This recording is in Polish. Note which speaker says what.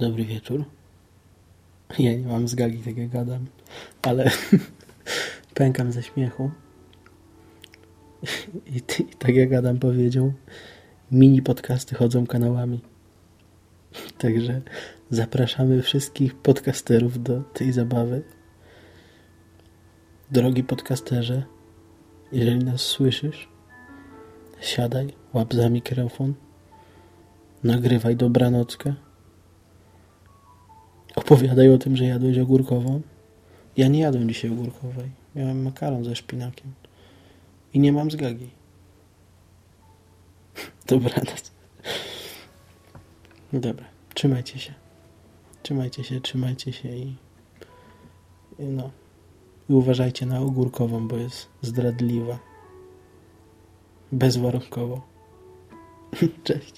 Speaker 1: Dobry wieczór. Ja nie mam zgagi, tak jak gadam, ale pękam ze śmiechu. I, i tak jak Adam powiedział, mini podcasty chodzą kanałami. Także zapraszamy wszystkich podcasterów do tej zabawy. Drogi podcasterze, jeżeli nas słyszysz, siadaj, łap za mikrofon, nagrywaj dobranockę, opowiadaj o tym, że jadłeś ogórkową. Ja nie jadłem dzisiaj ogórkowej. Miałem makaron ze szpinakiem. I nie mam zgagi. Dobranoc. Dobra, trzymajcie się. Trzymajcie się, trzymajcie się i, i no. I uważajcie na ogórkową, bo jest zdradliwa. Bezwarunkowo. Cześć.